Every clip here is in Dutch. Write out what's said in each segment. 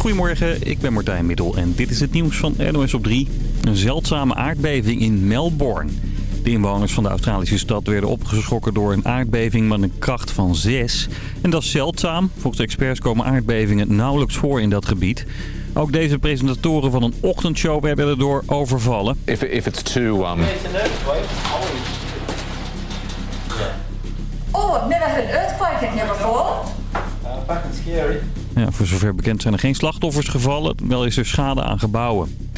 Goedemorgen, ik ben Martijn Middel en dit is het nieuws van NOS op 3. Een zeldzame aardbeving in Melbourne. De inwoners van de Australische stad werden opgeschrokken door een aardbeving met een kracht van 6. En dat is zeldzaam. Volgens experts komen aardbevingen nauwelijks voor in dat gebied. Ook deze presentatoren van een ochtendshow werden erdoor overvallen. If, if it's too... Um... Oh, I've never had an earthquake here before. Uh, fucking scary. Ja, voor zover bekend zijn er geen slachtoffers gevallen. Wel is er schade aan gebouwen.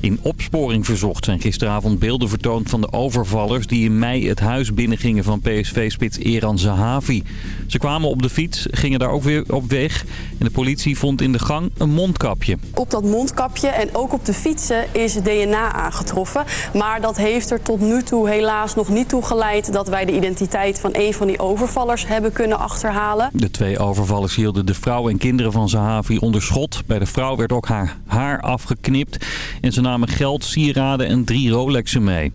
In opsporing verzocht zijn gisteravond beelden vertoond van de overvallers... die in mei het huis binnengingen van PSV-spits Eran Zahavi. Ze kwamen op de fiets, gingen daar ook weer op weg... en de politie vond in de gang een mondkapje. Op dat mondkapje en ook op de fietsen is DNA aangetroffen. Maar dat heeft er tot nu toe helaas nog niet toe geleid... dat wij de identiteit van een van die overvallers hebben kunnen achterhalen. De twee overvallers hielden de vrouw en kinderen van Zahavi onder schot. Bij de vrouw werd ook haar haar afgeknipt... en ze namen geld, sieraden en drie Rolexen mee.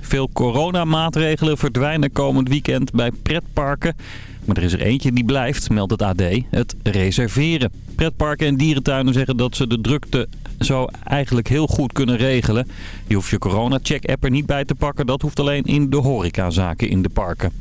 Veel coronamaatregelen verdwijnen komend weekend bij pretparken. Maar er is er eentje die blijft, meldt het AD, het reserveren. Pretparken en dierentuinen zeggen dat ze de drukte zo eigenlijk heel goed kunnen regelen. Je hoeft je corona-check-app er niet bij te pakken. Dat hoeft alleen in de horecazaken in de parken.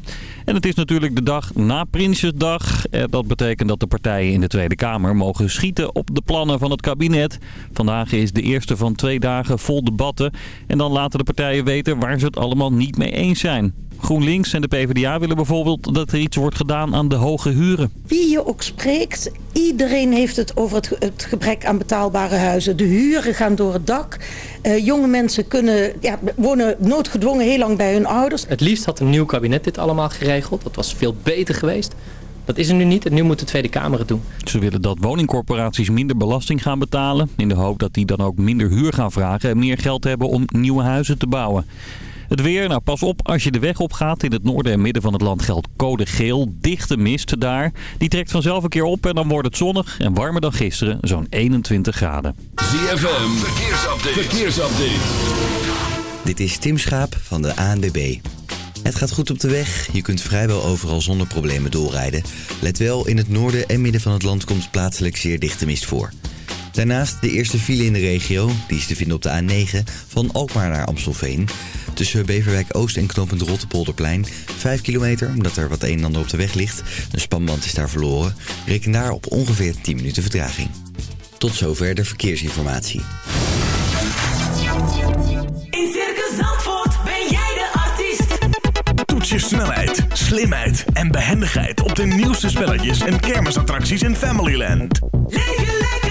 En het is natuurlijk de dag na Prinsjesdag. Eh, Dat betekent dat de partijen in de Tweede Kamer mogen schieten op de plannen van het kabinet. Vandaag is de eerste van twee dagen vol debatten. En dan laten de partijen weten waar ze het allemaal niet mee eens zijn. GroenLinks en de PvdA willen bijvoorbeeld dat er iets wordt gedaan aan de hoge huren. Wie je ook spreekt, iedereen heeft het over het, ge- het gebrek aan betaalbare huizen. De huren gaan door het dak. Eh, jonge mensen kunnen, ja, wonen noodgedwongen heel lang bij hun ouders. Het liefst had een nieuw kabinet dit allemaal geregeld. Dat was veel beter geweest. Dat is er nu niet en nu moet de Tweede Kamer het doen. Ze willen dat woningcorporaties minder belasting gaan betalen. In de hoop dat die dan ook minder huur gaan vragen en meer geld hebben om nieuwe huizen te bouwen. Het weer, nou pas op als je de weg op gaat. In het noorden en midden van het land geldt code geel. Dichte mist daar. Die trekt vanzelf een keer op en dan wordt het zonnig en warmer dan gisteren. Zo'n 21 graden. ZFM, verkeersupdate. verkeersupdate. Dit is Tim Schaap van de ANWB. Het gaat goed op de weg. Je kunt vrijwel overal zonder problemen doorrijden. Let wel, in het noorden en midden van het land komt plaatselijk zeer dichte mist voor. Daarnaast de eerste file in de regio. Die is te vinden op de A9 van Alkmaar naar Amstelveen. Tussen Beverwijk Oost en knooppunt Rottepolderplein. 5 kilometer, omdat er wat een en ander op de weg ligt. Een spanband is daar verloren. Reken daar op ongeveer 10 minuten vertraging. Tot zover de verkeersinformatie. In Circus Zandvoort ben jij de artiest. Toets je snelheid, slimheid en behendigheid op de nieuwste spelletjes en kermisattracties in Familyland. Leef je lekker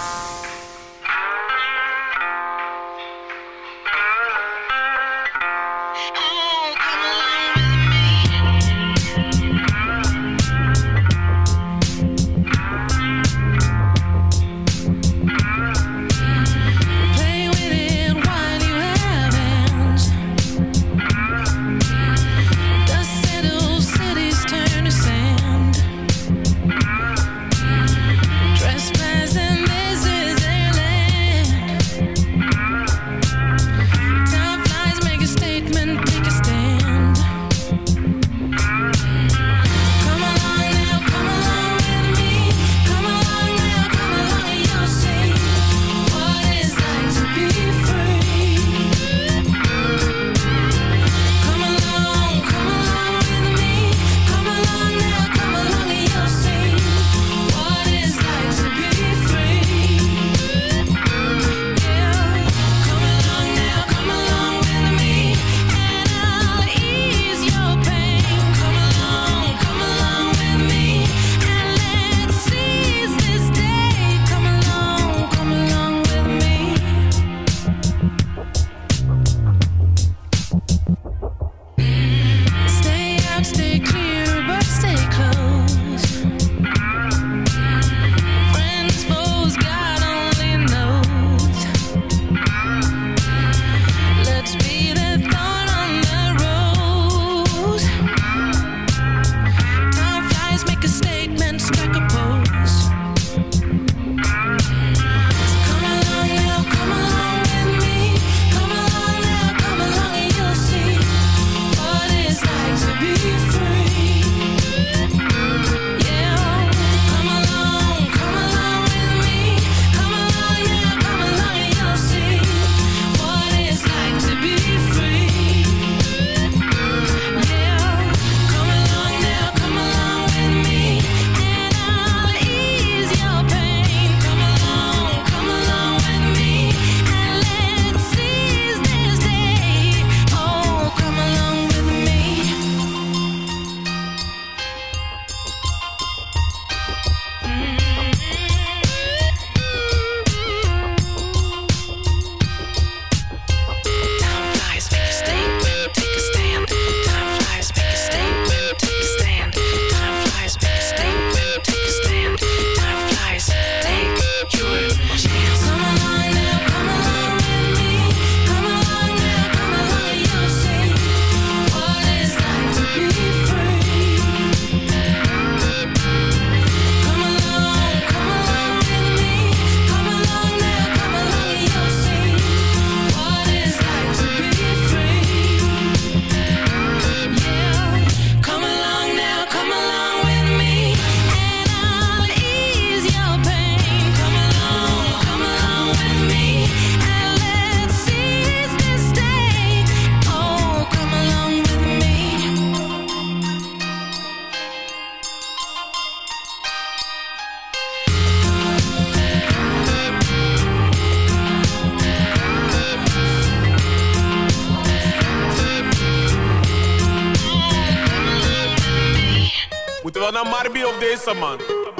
Donna Marbi op deze man.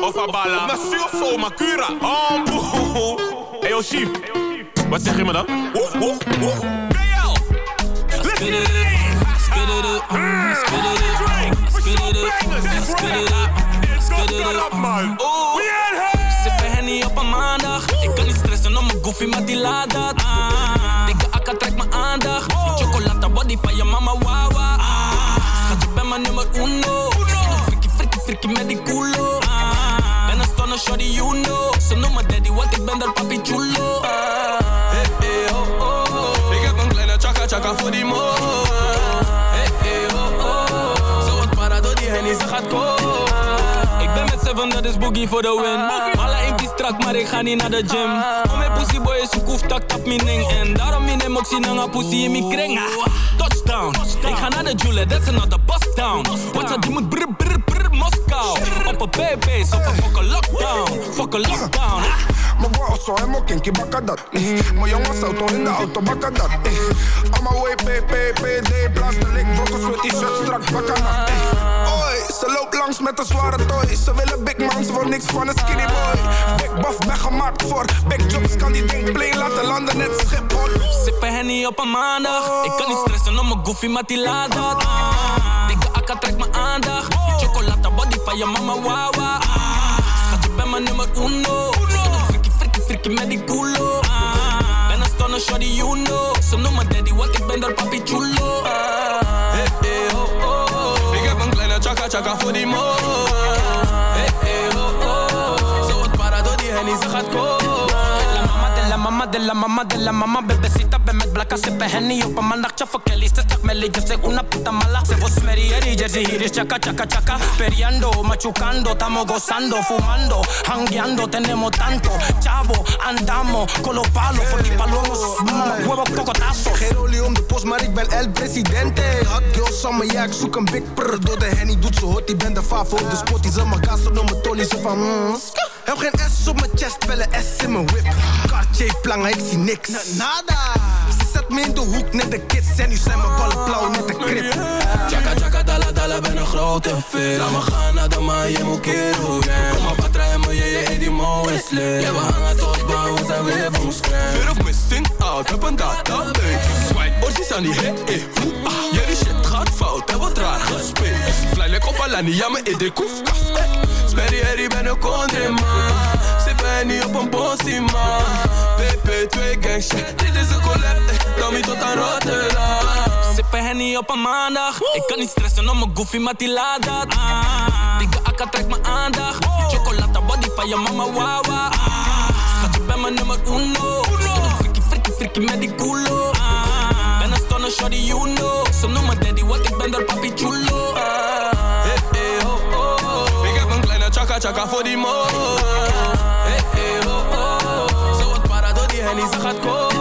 Of Abala. Nassi of zo, Makura. Oh, boe. Hey, yo, chief. Wat zeg je me dan? Woef, woef, woef. BL. Let's get it in. Spit it up. Spit it up. Spit it up. Spit it up. Spit it up, man. Sippen Henny op een maandag. Ik kan niet stressen om mijn goofy, maar die laat dat. Ah. Dikke akka trekt mijn aandacht. Die chocolata body van je mama, wawa. Ah. Schat, je bent mijn nummer uno. Frikkie met die culo. Ah. Ben een stunner, shorty, you know. Ze noemen daddy, want ik ben dat papi chulo. Ah. Hey, hey, oh, oh, oh. Ik heb een kleine chaka chaka voor die mo. Hey, hey, oh, oh. Zo wat para door die hennie, ze gaat komen. Ik ben met seven, dat is boogie voor de win. Alle is strak, maar ik ga niet naar de gym. Om mijn pussy boy is een koef, tak tap mijn. En daarom in hem ook zien een pussy in mijn kring. Ah, Touchdown, ik ga naar de Jule, that's another bust down. Wat ze die moet brr brr Moskou. Op een baby's, op een fucking lockdown. Fucking lockdown. Mijn bro zo helemaal kinky bakken dat. eh. Mijn jongens auto in de auto bakken dat. eh. Allemaal way PPPD, blaas de met die shirt strak bakken dat. eh. Oi, ze loopt langs met een zware toy. Ze willen big man, ze niks van een skinny boy. Big buff, ben gemaakt voor big jobs, kan die ding play laten landen net Schiphol. Sippen Henny op een maandag. Ik kan niet stressen om mijn goofy, maar die laat dat. Ah. Dikke akka trekt mijn aandacht. Je mama, wawa. Ah. Schat, je bent mijn nummer uno. Frikkie, frikkie, frikkie met die culo. Ah. Ben een you know. Ze daddy, want ik ben papi chulo. Ah. Hey, hey, oh, oh, oh. Ik heb een kleine chaka chaka voor die mo. Mama de la mama de la mama Bebecita, ven met blakka, sippen Henny op een maandag Tjaffa Kelly, ze zegt Melly, yo soy una puta mala Se vos merieri, jersey hier is chaka chaka chaka Periando, machucando, estamos gozando Fumando, hangueando, tenemos tanto Chavo, andamos con los palos Voor die palomos, huevos cocotazos Geen om de post, maar ik ben El Presidente. Hot girl summer, ja, ik zoek een big prr. Door de henny doet ze hot, die ben de favo de spot. Die ze mijn gas op mijn tolly, ze van. Heb geen S op mijn chest, wel een S in mijn whip. Cartier plangen, ik zie niks. Nada. Ze zet me in de hoek, net de kids. En nu zijn mijn ballen blauw, net de krip. Chaka chaka dala dala ben een grote fit Laat me gaan naar de maan, je moet kero yeah. Kom maar patra en me, je je die mo is lit Ja, we hangen tot we zijn weer van scherm Fear of missing out, heb een database Swipe, orsies aan die hit, eh, hoe, ah Jullie shit gaat fout, heb wat raar gespeeld Fly like op Alani, ja, in de koefkast eh. Sperry, Harry, ben een country man Sippen niet op een bossie man PP2 gang shit, dit is een collab, eh. Niet tot aan Rotterdam Sippen Henny op een maandag Ik kan niet stressen om mijn goofy, maar die laat dat ah. Dikke akka trekt mijn aandacht chocolata body van je mama, wawa. Ah. Je bent mijn nummer uno Frikkie, frikkie, frikkie met die culo ah. Ben een stunner, shorty, you know Ze noemen daddy, want ik ben daar papi chulo ah. Hey, hey, oh, oh, oh. Ik heb een kleine chaka chaka voor die mo. Hey, hey, oh, oh. Zo wat para door die hennie, ze gaat komen.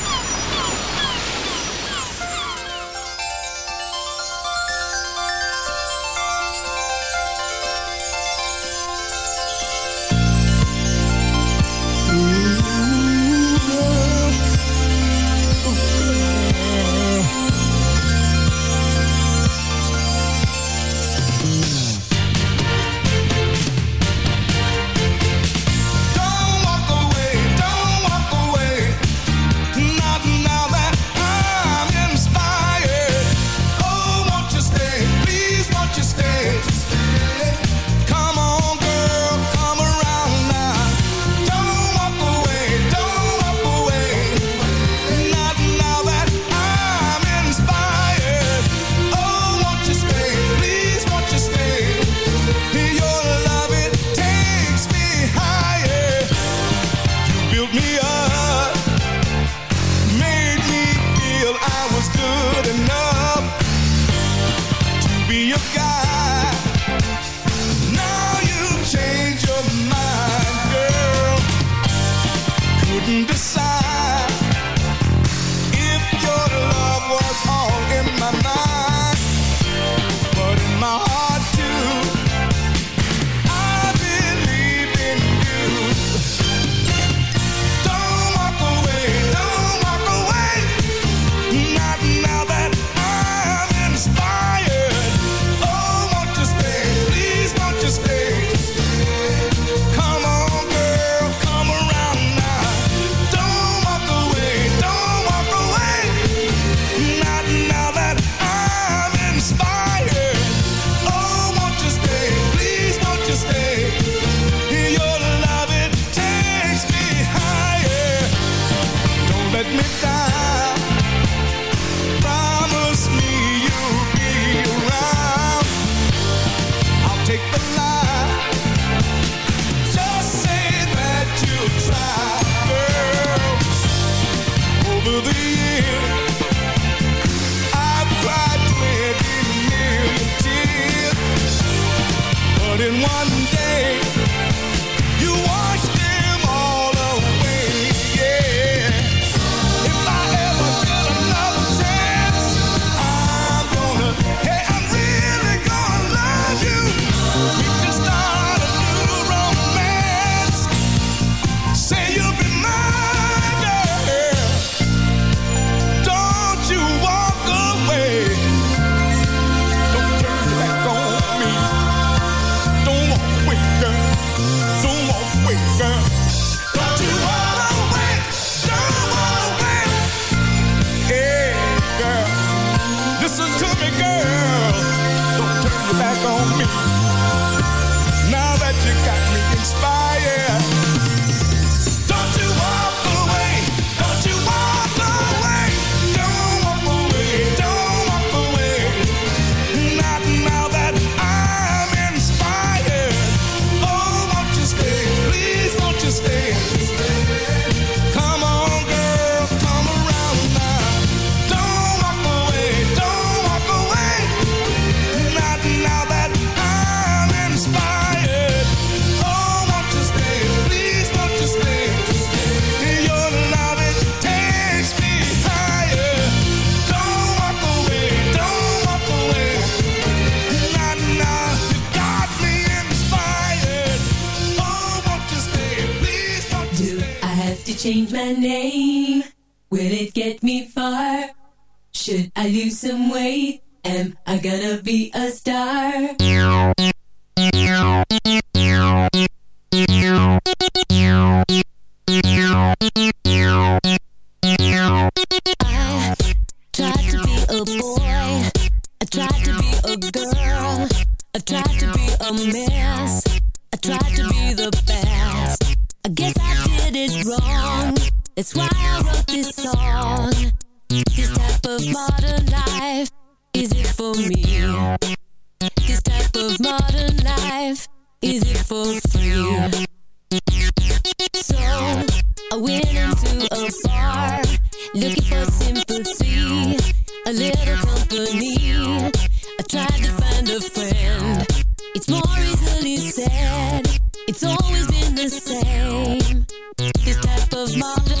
Name? Will it get me far? Should I lose some weight? Am I gonna be a star? I tried to be a boy. I tried to be a girl. I tried That's why I wrote this song. This type of modern life, is it for me? This type of modern life, is it for free? So I went into a bar looking for sympathy, a little company. I tried to find a friend. It's more easily said. It's always been the same. This type of modern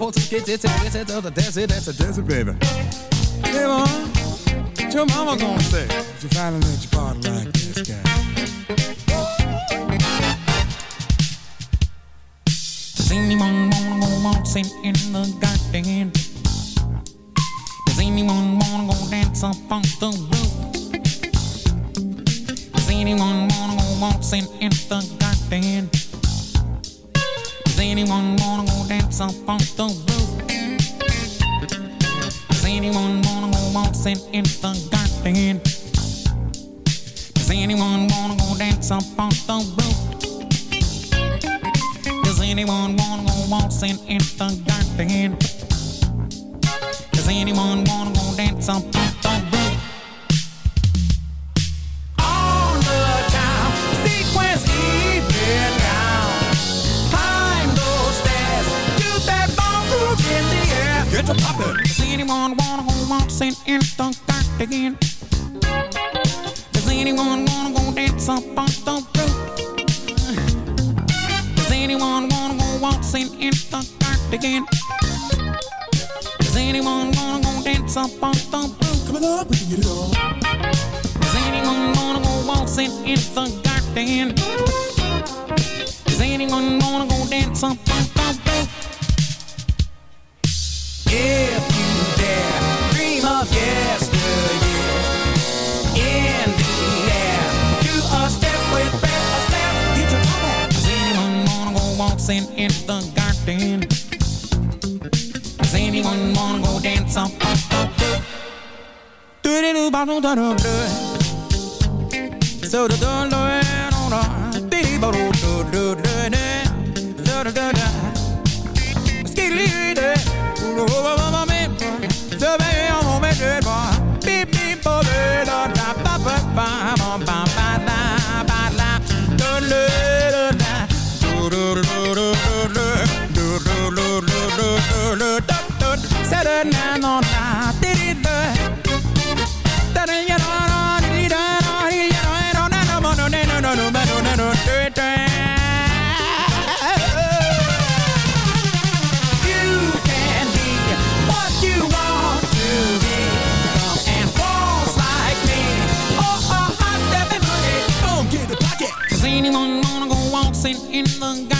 supposed to get it's a this and the desert, it, that's a desert, baby. Hey, mom, what your mama gonna say? If you finally let your body like this guy. Does anyone wanna go waltzing in the garden? Does anyone wanna go dance up funk? dancing in the dark again. Is anyone gonna go dance up on the roof? Coming up, we can get it on. Is anyone gonna go waltzing in the garden? Is anyone gonna go dance up on the roof? Yeah. dancing in the garden. Does anyone wanna go dance up? Do it do ba do da do do. So do do do do do. Dee ba do do do do do. Do do do do. Skilly do. Oh oh oh oh. Anyone wanna go waltzing in the garden?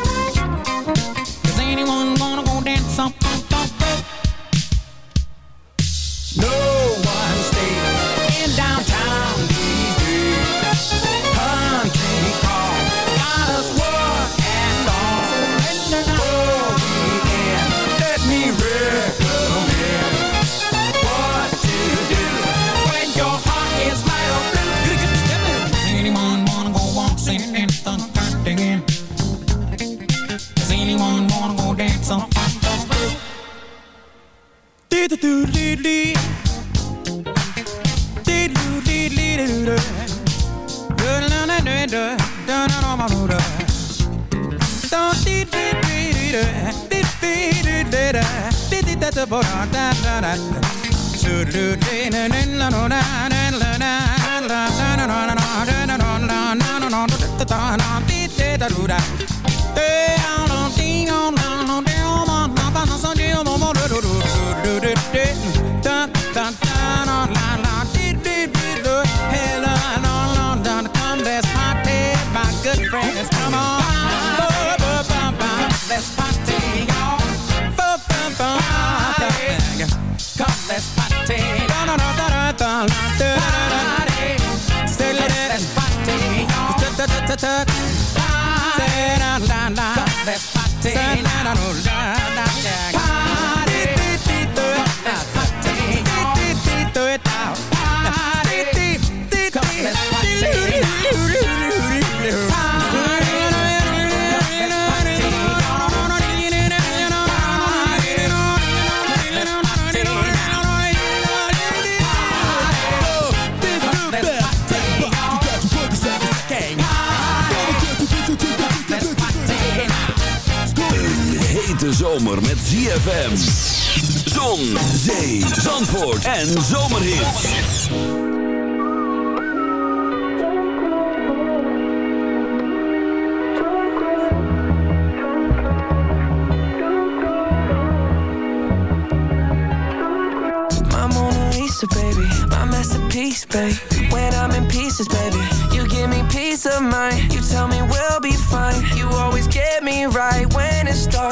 Hete zomer met ZFM. Zon, zee, zandvoort en zomerhits. My Mona Lisa, baby. My masterpiece, baby. When I'm in pieces, baby. You give me peace of mind.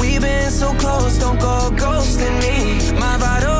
We've been so close, don't go ghosting me. My vital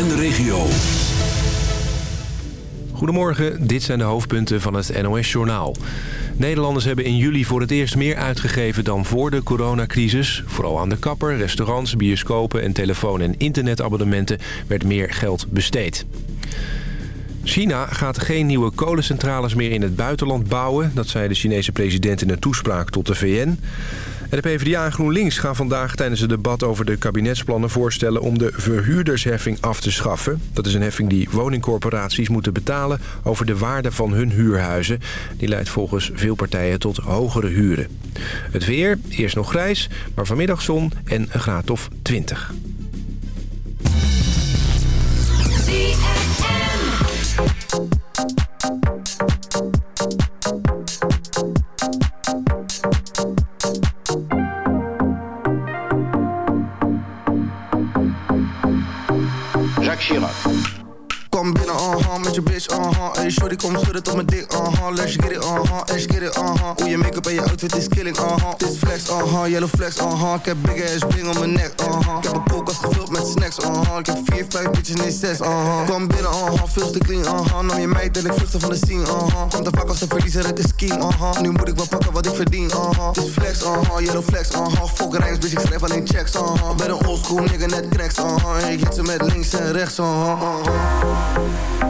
en de regio. Goedemorgen, dit zijn de hoofdpunten van het NOS-journaal. Nederlanders hebben in juli voor het eerst meer uitgegeven dan voor de coronacrisis. Vooral aan de kapper, restaurants, bioscopen en telefoon- en internetabonnementen werd meer geld besteed. China gaat geen nieuwe kolencentrales meer in het buitenland bouwen. Dat zei de Chinese president in een toespraak tot de VN. De PvdA en GroenLinks gaan vandaag tijdens het debat over de kabinetsplannen voorstellen om de verhuurdersheffing af te schaffen. Dat is een heffing die woningcorporaties moeten betalen over de waarde van hun huurhuizen. Die leidt volgens veel partijen tot hogere huren. Het weer, eerst nog grijs, maar vanmiddag zon en een graad of 20. Kom schudden tot mijn dik, uh-huh Let's get it, uh-huh, let's get it, uh-huh Hoe je make-up en je outfit is killing, uh-huh Dit flex, uh-huh, yellow flex, uh-huh Ik heb big ass bling om mijn nek, uh-huh Ik heb een koelkast gevuld met snacks, uh-huh Ik heb vier, vijf bitches, nee zes, uh-huh Kom binnen, uh-huh, veel te clean, uh-huh Nam je meid en ik vluchtte van de scene, uh-huh Komt te vaak als een verliezer uit de scheme, uh-huh Nu moet ik wel pakken wat ik verdien, uh-huh Dit flex, uh-huh, yellow flex, uh-huh Fuck rijms, bitch, ik schrijf alleen checks, uh-huh Ben een oldschool nigga, net cracks, uh-huh Ik hit ze met links en rechts, uh-huh, uh-huh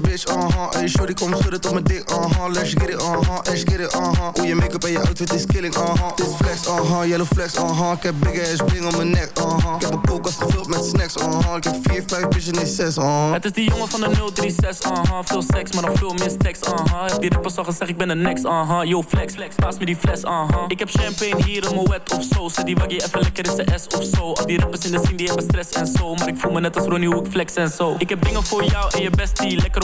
bitch, uh-huh. Hey, shorty, kom schudden tot mijn dik, uh-huh. Let's get it, uh-huh, let's get it, uh-huh. Hoe je make-up en je outfit is killing, uh-huh. Dit flex, uh-huh, yellow flex, uh-huh. Ik heb big ass bling om mijn nek, uh-huh. Ik heb een koelkast gevuld met snacks, uh-huh. Ik heb vier, vijf bitches, nee zes, uh-huh. Het is die jongen van de 036, uh-huh. Veel seks, maar nog veel meer stacks, uh-huh. Die rappers al gezegd, ik ben de next, uh-huh. Yo, flex, flex, paas me die fles, uh-huh. Ik heb champagne hier in mijn wet of zo. Zet die waggie even lekker in de S of zo. Al die rappers in de scene, die hebben stress en zo. Maar ik voel me net als Ronnie, hoe ik flex en zo. Ik heb dingen voor jou en je bestie Lekker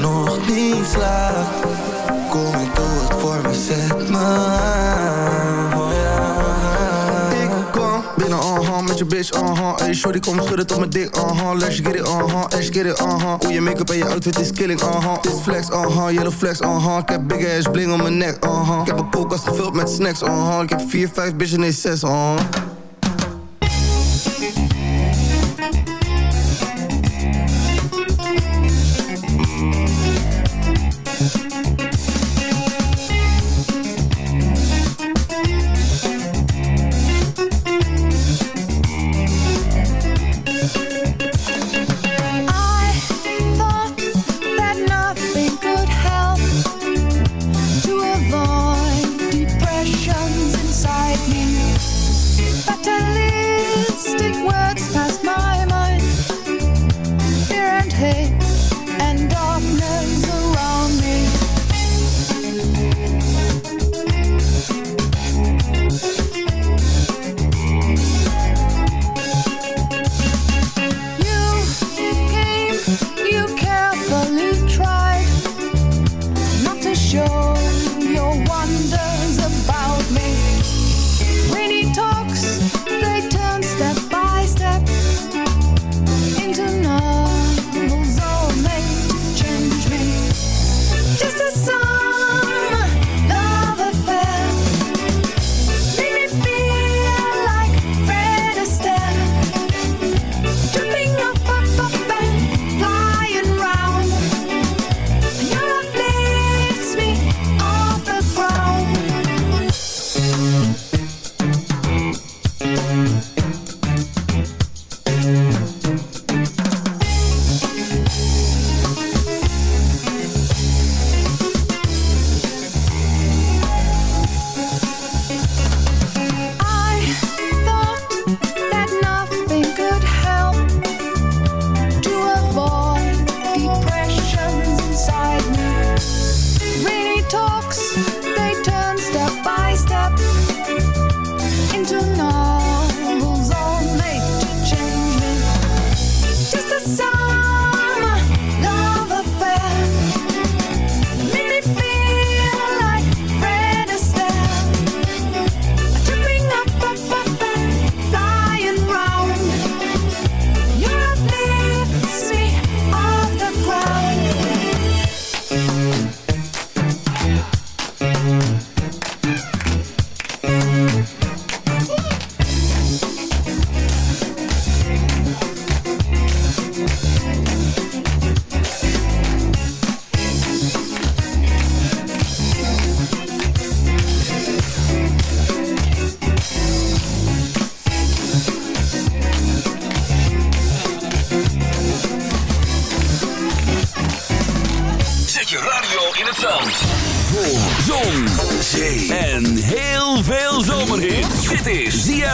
nog niet slaapt? Kom en doe het voor me, zet me aan. Oh. Ik kom binnen, uh-huh, met je bitch, uh-huh. Hey, shorty, kom schudden tot mijn dik, uh-huh. Let's get it, uh-huh, let's get it, uh-huh. Hoe je make-up en je outfit is killing, uh-huh. Dit flex, uh-huh, yellow flex, uh-huh. Ik heb big ass bling om mijn nek, uh-huh. Ik heb een koelkast gevuld met snacks, uh-huh. Ik heb vier, vijf bitches, nee zes, uh-huh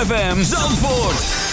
ZFM Zandvoort.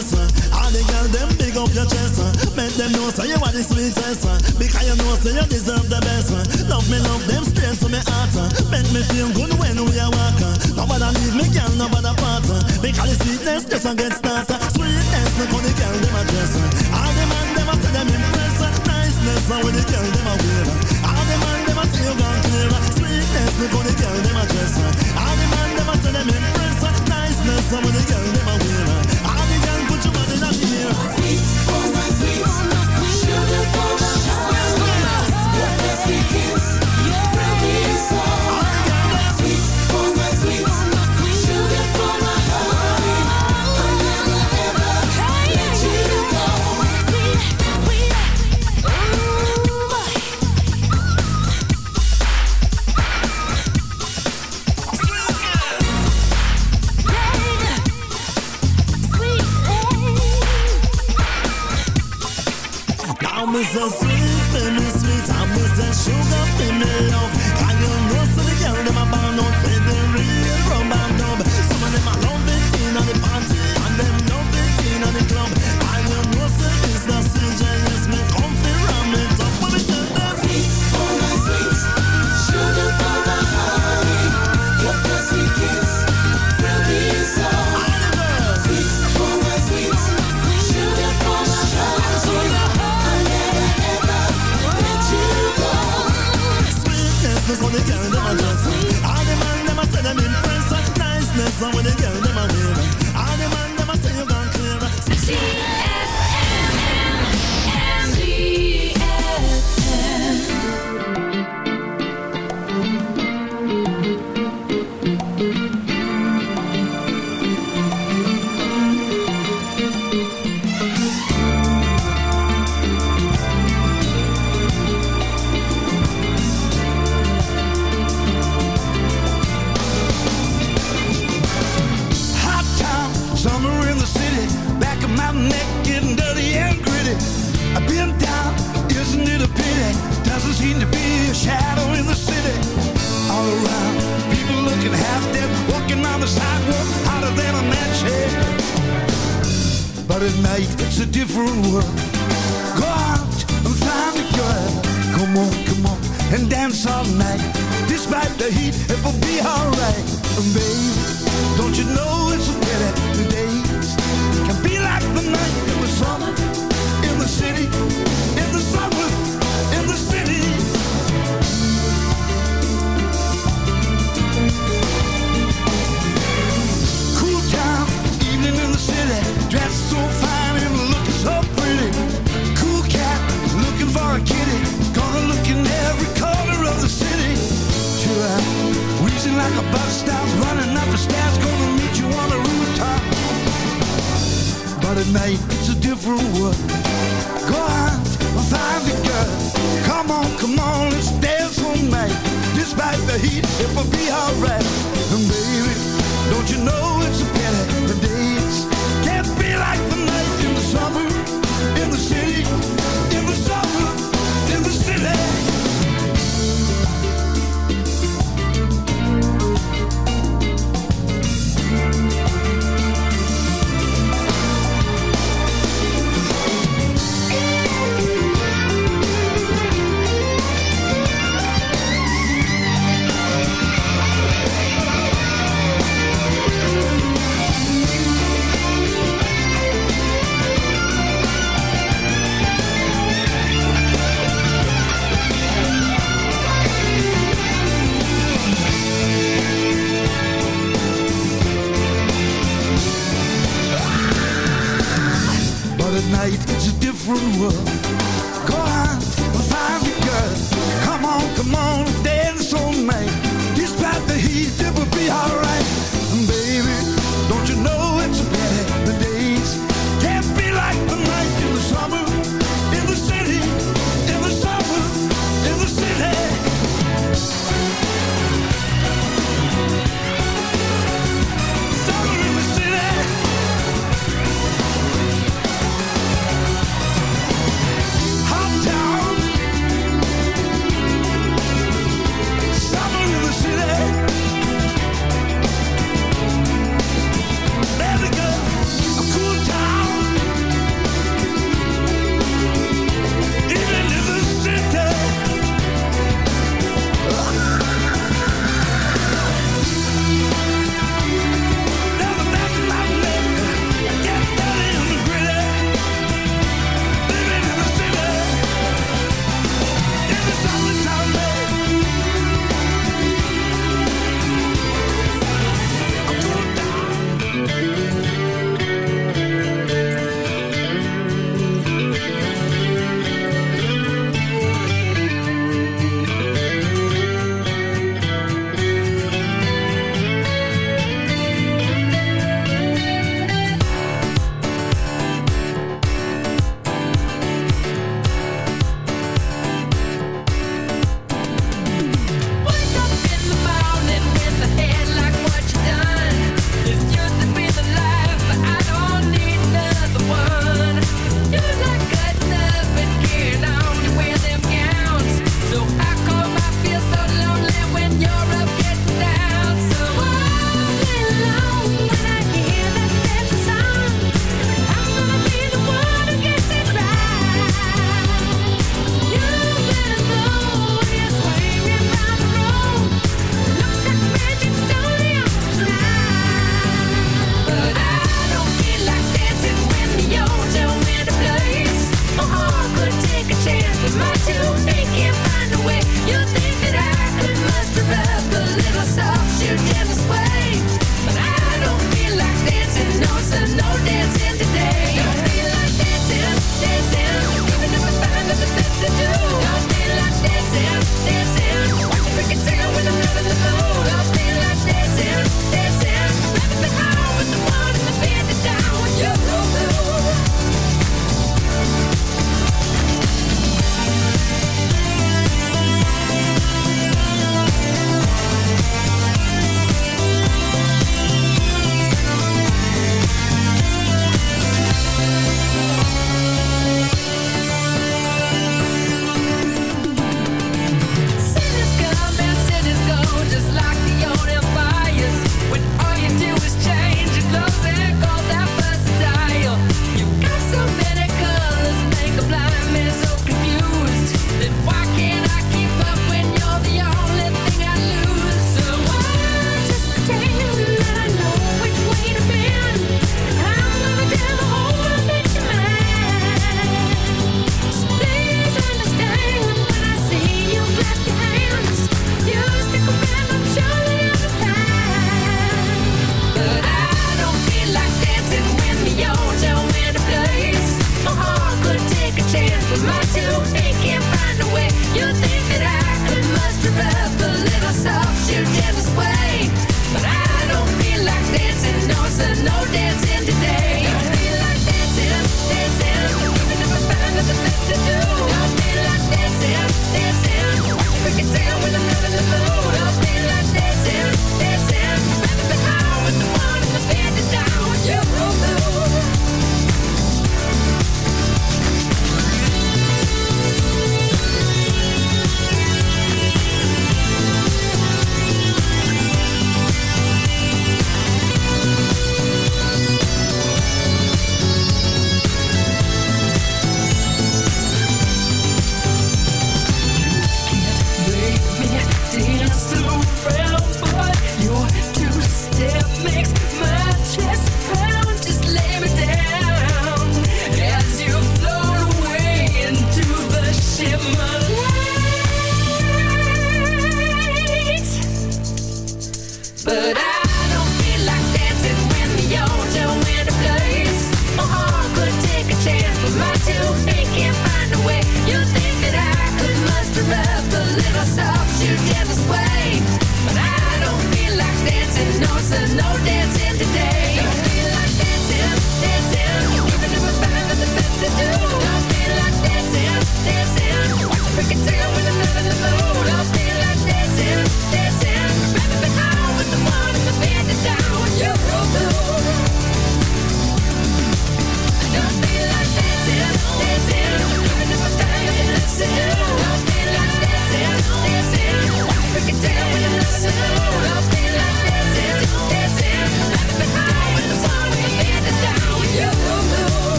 best. All the girls, them big up your chest. Make them know say you are the sweetest. Because you know say you deserve the best. Love me, love them straight to me heart. Make me feel good when we are walking. Nobody leave me, girl, nobody part. Because the sweetness just a get started. Sweetness, look on the girl, them a dress. All the man, them a say them impressed. Niceness, when the girl, them a wear. All the man, them a say you gone clear. Sweetness, look on the girl, them a dress. All the man, them a say them impressed. Niceness, when the girl, them a wear. Sweet, oh my sweet, sugar for sugar, heart. mijn vriend.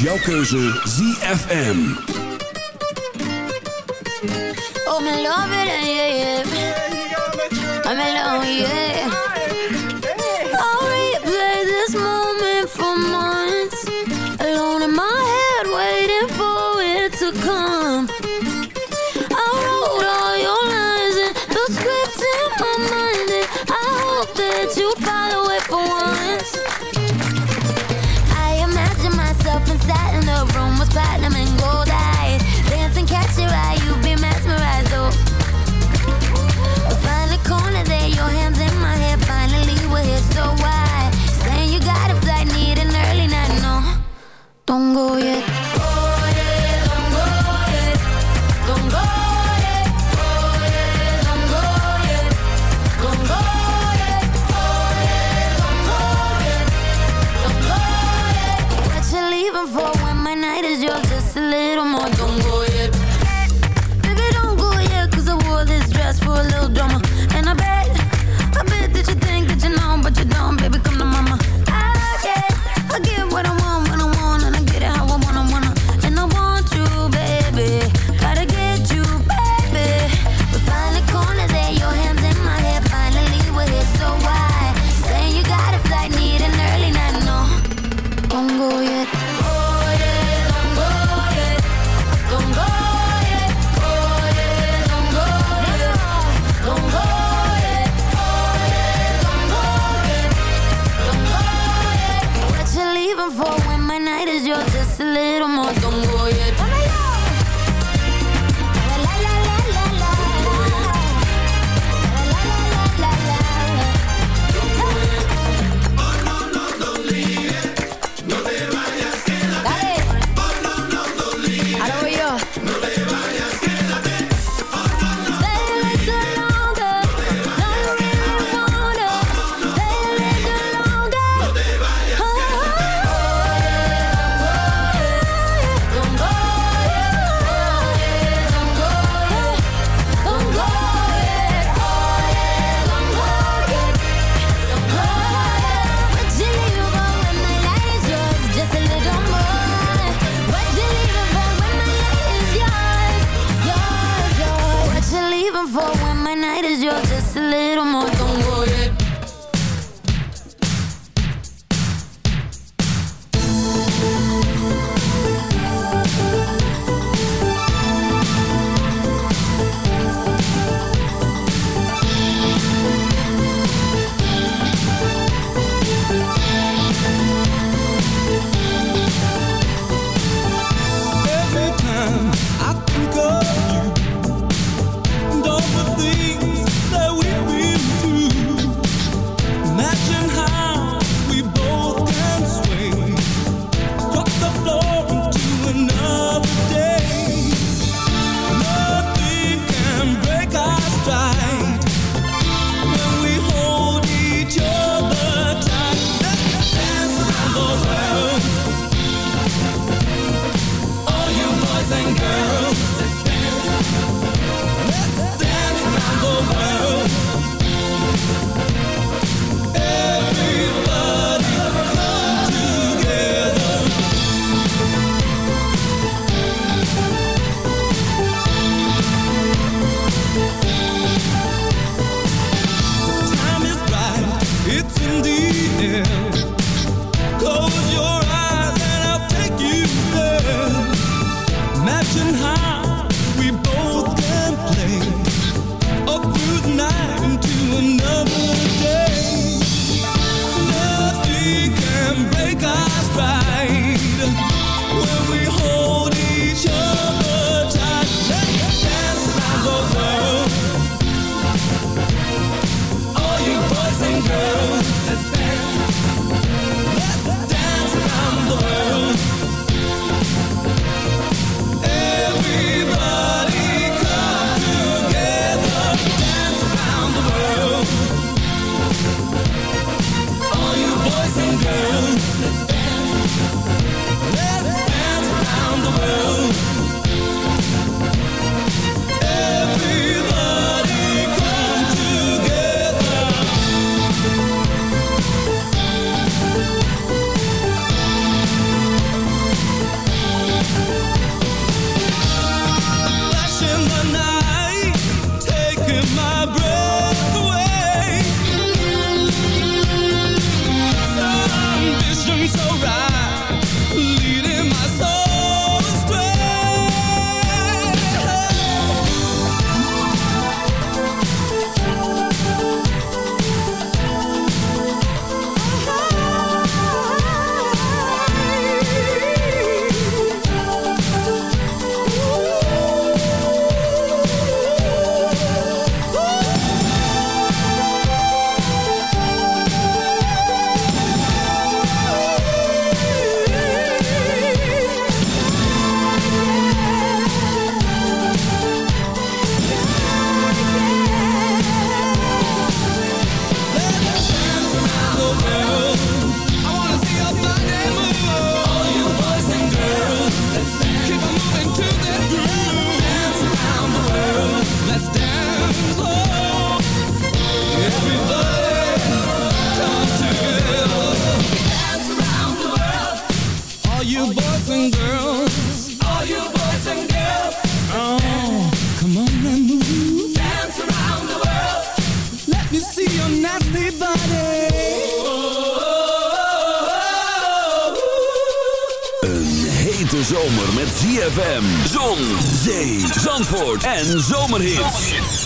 Jouw keuze ZFM. When my night is yours?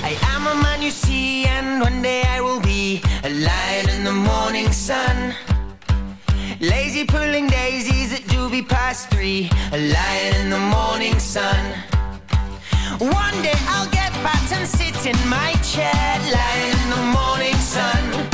I am a man you see, and one day I will be a lion in the morning sun. Lazy pulling daisies at past three, a lion in the morning sun. One day I'll get and sit in my chair, in the morning sun.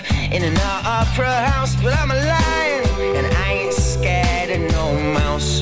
in an opera house, but I'm a lion and I ain't scared of no mouse.